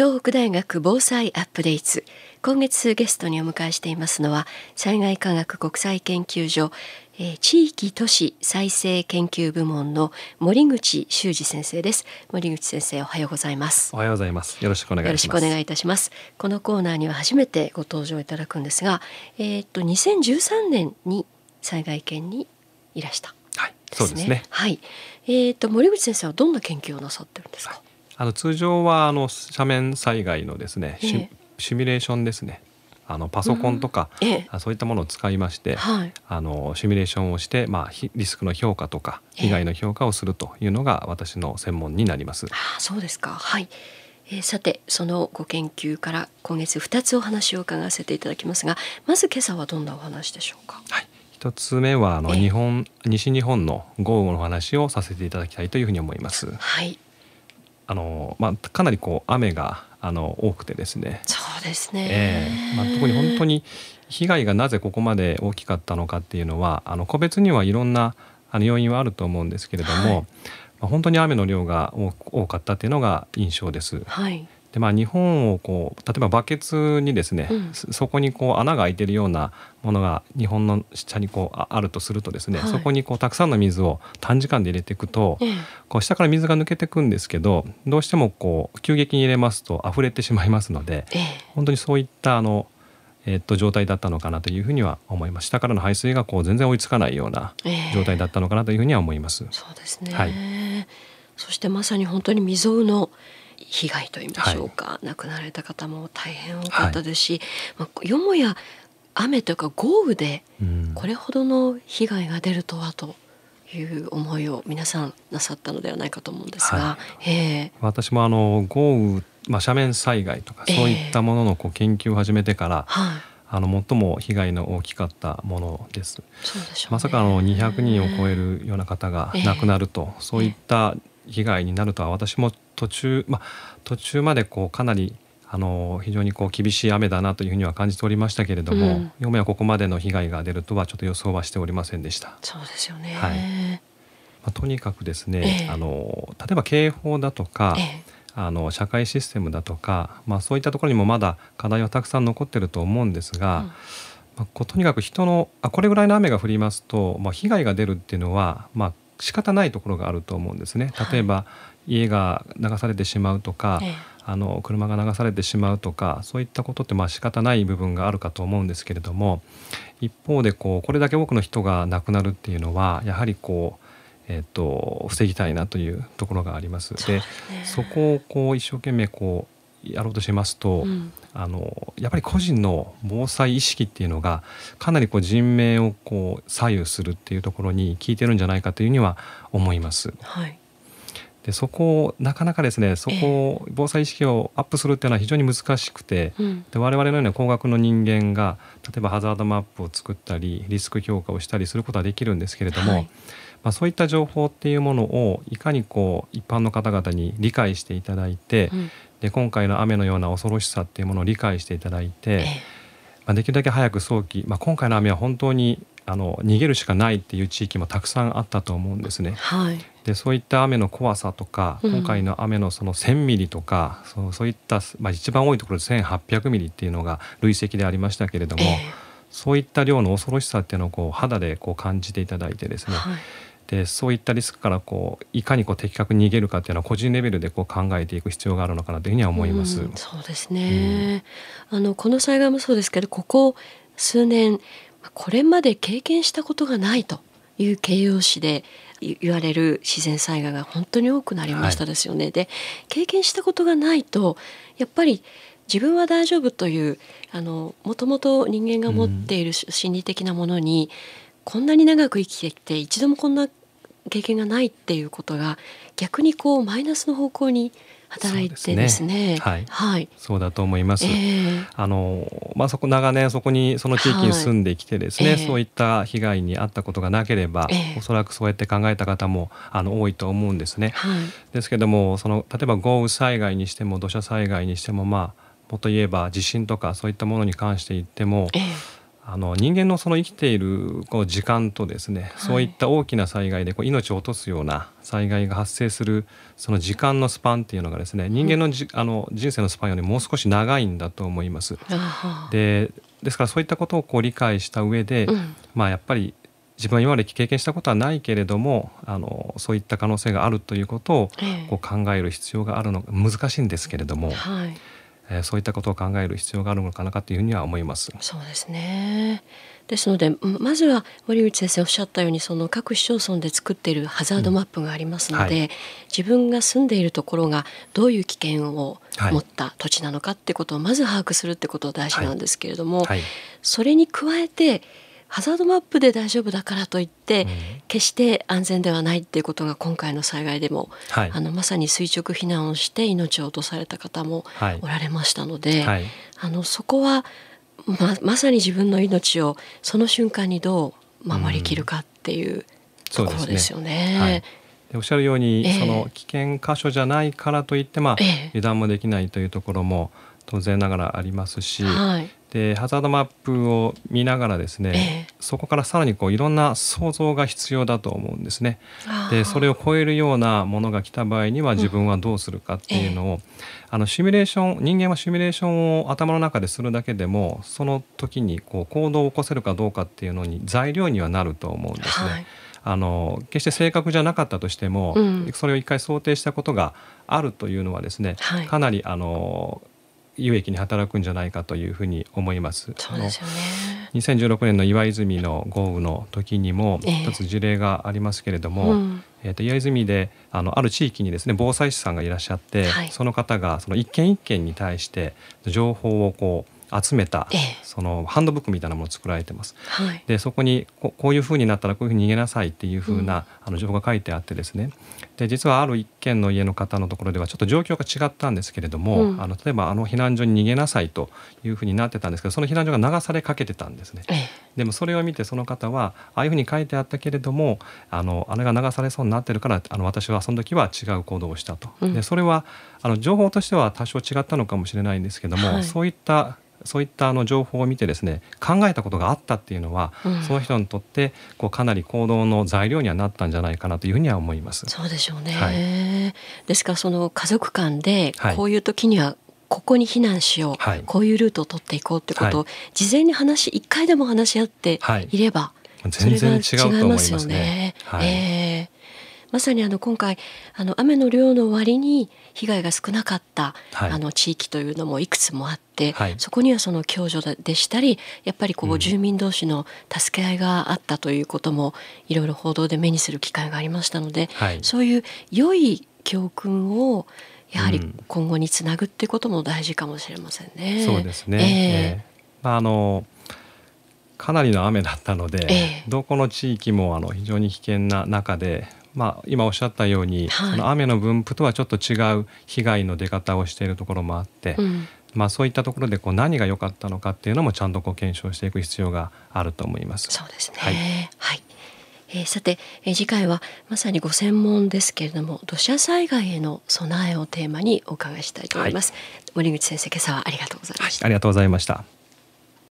東北大学防災アップデート。今月ゲストにお迎えしていますのは災害科学国際研究所、えー、地域都市再生研究部門の森口修二先生です。森口先生おはようございます。おはようございます。よろしくお願いよろしくお願いいたします。このコーナーには初めてご登場いただくんですがえー、っと2013年に災害研にいらした、はい、そうですね。はい。えー、っと森口先生はどんな研究をなさってるんですか、はいあの通常はあの斜面災害のですね、えー、シミュレーションですね。あのパソコンとか、うん。えそういったものを使いまして、はい、あのシミュレーションをして、まあ、リスクの評価とか被害の評価をするというのが私の専門になります。あそうですか、はい。えー、さてそのご研究から今月2つお話を伺わせていただきますがまず今朝はどんなお話でしょうか？はい。一つ目はあの日本西日本の豪雨の話をさせていただきたいというふうに思います。はい。あのまあかなりこう雨があの多くてですね。そうですね、えーまあ、特に本当に被害がなぜここまで大きかったのかっていうのはあの個別にはいろんなあの要因はあると思うんですけれども、はい、まあ、本当に雨の量が多かったっていうのが印象です。はいでまあ、日本をこう例えばバケツにですね、うん、そこにこう穴が開いてるようなものが日本の下にこうあるとするとですね、はい、そこにこうたくさんの水を短時間で入れていくと、ええ、こう下から水が抜けていくんですけどどうしてもこう急激に入れますと溢れてしまいますので、え、本当にそういったあの、えー、っと状態だったのかなというふうには思います。下からの排水がこう全然追いつかないような状態だったのかなというふうには思います。そうですね、はい、そしてまさに本当に未曾有の被害といいましょうか、はい、亡くなられた方も大変多かったですし、はい、まあ、よもや雨というか豪雨でこれほどの被害が出るとはという思いを皆さんなさったのではないかと思うんですが、はい、えー、私もあの豪雨、まあ、斜面災害とかそういったもののこう研究を始めてから、えー、はい。あの最も被害の大きかったものです。でね、まさかあの200人を超えるような方が亡くなると、えー、そういった被害になるとは私も途中、まあ、途中までこうかなりあの非常にこう厳しい雨だなというふうには感じておりましたけれども、うん、よもやここまでの被害が出るとはちょっと予想はしておりませんでした。そうですよね、はい。まあ、とにかくですね、えー、あの例えば警報だとか、えー、あの社会システムだとか、まあ、そういったところにもまだ課題はたくさん残ってると思うんですが、うん、まあ、こうとにかく人のあこれぐらいの雨が降りますと、まあ、被害が出るっていうのは、まあ、仕方ないところがあると思うんですね。例えば、はい家が流されてしまうとか、ええ、あの車が流されてしまうとかそういったことってまあ仕方ない部分があるかと思うんですけれども一方でこうこれだけ多くの人が亡くなるっていうのはやはりこうえーと、防ぎたいなというところがあります。で、ね、そこをこう一生懸命こうやろうとしますと、うん、あのやっぱり個人の防災意識っていうのがかなりこう人命をこう左右するっていうところに効いてるんじゃないかというふうには思います。はい。でそこをなかなかですねそこを防災意識をアップするっていうのは非常に難しくて、えー、で我々のような工学の人間が例えばハザードマップを作ったりリスク評価をしたりすることはできるんですけれども、はい、まあ、そういった情報っていうものをいかにこう一般の方々に理解していただいて、うん、で今回の雨のような恐ろしさっていうものを理解していただいて、えー、まあ、できるだけ早く早期、まあ、今回の雨は本当にあの逃げるしかないっていう地域もたくさんあったと思うんですね。はい、でそういった雨の怖さとか、うん、今回の雨のその1,000ミリとかそうそういった、まあ、一番多いところで1,800ミリっていうのが累積でありましたけれども、えー、そういった量の恐ろしさっていうのをこう肌でこう感じていただいてですね、はい、でそういったリスクからこういかにこう的確に逃げるかっていうのは個人レベルでこう考えていく必要があるのかなというふうには思います。うん、そうですね、うん、あのこの災害もそうですけどここ数年これまで経験したことがないという形容詞で言われる自然災害が本当に多くなりましたですよね。はい、で経験したことがないとやっぱり自分は大丈夫というあのもともと人間が持っている心理的なものに、うん、こんなに長く生きてきて一度もこんな経験がないっていうことが逆にこうマイナスの方向に働いてですね。はい、はい、そうだと思います。えー、あのまあそこ長年そこにその地域に住んできてですね、はいえー、そういった被害に遭ったことがなければ、えー、おそらくそうやって考えた方もあの多いと思うんですね。はい、ですけどもその例えば豪雨災害にしても土砂災害にしてもまあもっと言えば地震とかそういったものに関して言っても。えーあの人間のその生きているこう時間とですね、はい、そういった大きな災害でこう命を落とすような災害が発生するその時間のスパンっていうのがですね人間のじ、あの人生のスパンよりもう少し長いんだと思います。でですからそういったことをこう理解した上で、うん、まあやっぱり自分は今まで経験したことはないけれどもあのそういった可能性があるということをこう考える必要があるの難しいんですけれども。はいえそういったことを考える必要があるのかなというふうには思います。そうですね。ですのでまずは森口先生おっしゃったようにその各市町村で作っているハザードマップがありますので、うんはい、自分が住んでいるところがどういう危険を持った土地なのかってことをまず把握するってことが大事なんですけれども、はいはい、それに加えてハザードマップで大丈夫だからといって、うん、決して安全ではないっていうことが今回の災害でも、はい、あのまさに垂直避難をして命を落とされた方もおられましたので、はい、あのそこはままさに自分の命をその瞬間にどう守りきるかっていうところですよね。でおっしゃるように、えー、その危険箇所じゃないからといって、まあ、えー、油断もできないというところも当然ながらありますし、はい、でハザードマップを見ながらですね、えー、そこからさらにこういろんな想像が必要だと思うんですね。でそれを超えるようなものが来た場合には自分はどうするかっていうのを、うんえ。ー、あのシミュレーション人間はシミュレーションを頭の中でするだけでもその時にこう行動を起こせるかどうかっていうのに材料にはなると思うんですね。はい。あの決して正確じゃなかったとしても、うん、それを一回想定したことがあるというのはですね、はい、かなりあの有益に働くんじゃないかというふうに思います。そうですよね。2016年の岩泉の豪雨の時にも一つ事例がありますけれども、えーうん、えー、と岩泉であのある地域にですね防災士さんがいらっしゃって、はい、その方がその一件一件に対して情報をこう集めた、そのハンドブックみたいなものを作られてます。はい、でそこにここういうふうになったらこういうふうに逃げなさいっていうふうな、ん、あの情報が書いてあってですね。で実はある一軒の家の方のところではちょっと状況が違ったんですけれども、うん、あの例えばあの避難所に逃げなさいというふうになってたんですけどその避難所が流されかけてたんですね。でもそれを見てその方はああいうふうに書いてあったけれどもあのあれが流されそうになってるからあの私はその時は違う行動をしたと。うん、でそれはあの情報としては多少違ったのかもしれないんですけども、はい、そういったそういったあの情報を見てですね考えたことがあったっていうのは、うん、その人にとってこうかなり行動の材料にはなったんじゃないかなというふうには思います。そうでしょうね、はい、ですからその家族間でこういう時にはここに避難しよう、はい、こういうルートを取っていこうってことを事前に話一回でも話し合っていれば、全然違うと思いますね。はい、えーまさにあの今回あの雨の量の割に被害が少なかった、はい、あの地域というのもいくつもあって、はい、そこにはその共助でしたりやっぱりこう住民同士の助け合いがあったということもいろいろ報道で目にする機会がありましたので、はい、そういう良い教訓をやはり今後につなぐっていうことも大事かもしれませんね。そうですね、えー、まああのかなりの雨だったので、えー、どこの地域もあの非常に危険な中でまあ、今おっしゃったように、はい、その雨の分布とはちょっと違う被害の出方をしているところもあって、うん、まあ、そういったところでこう何が良かったのかっていうのもちゃんとこう検証していく必要があると思います。そうですね、はい、はい。えー、さて、えー、次回はまさにご専門ですけれども土砂災害への備えをテーマにお伺いしたいと思います、はい、森口先生今朝はありがとうございました、ありがとうございました